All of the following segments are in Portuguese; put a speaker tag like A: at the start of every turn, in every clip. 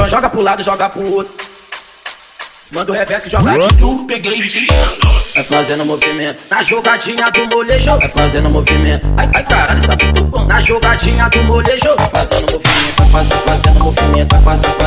A: Então joga pro lado, joga pro outro. Manda o reverso e joga de tu, peguei Vai fazendo movimento. Na jogadinha do molejo Vai fazendo movimento. Ai, ai caralho, está muito bom. Na jogadinha do molejo Vai fazendo movimento Vai fazendo, fazendo movimento Vai fazendo,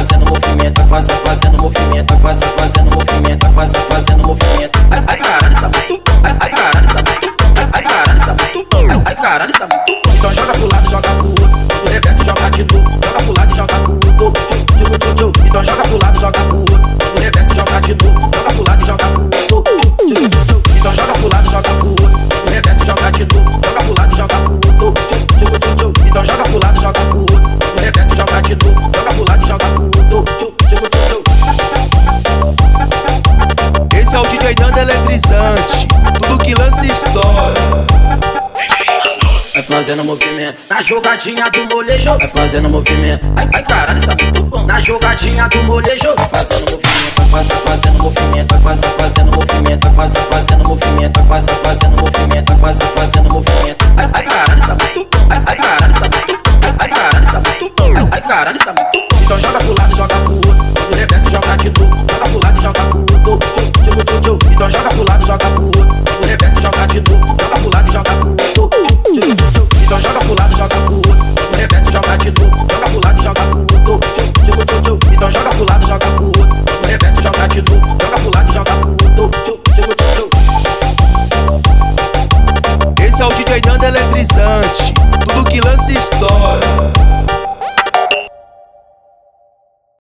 A: o DJ dando eletrizante. Tudo que lança história. Vai fazendo movimento na jogadinha do molejo. Vai fazendo movimento. Ai, ai, caralho, tá muito bom. Na jogadinha do molejo. Vai fazendo movimento. Vai fazendo movimento. Vai fazendo movimento. Vai fazendo movimento. Vai fazendo movimento. Vai fazendo movimento. Ai, ai, caralho, está muito bom. Ai, ai, caralho, tá muito bom. Ai, ai, caralho, está muito bom. Ai, caralho, tá muito bom. Então joga pro joga pro outro. reverso joga de novo. Joga pro lado e joga pro outro. Tchou, tchou, tchou, Então joga pro lado, joga pro outro. Reverse, joga de novo. Joga pro lado e joga pro outro. Tchou, tchou, tchou,
B: Esse é o DJ Nando eletrizante. Tudo que lança história.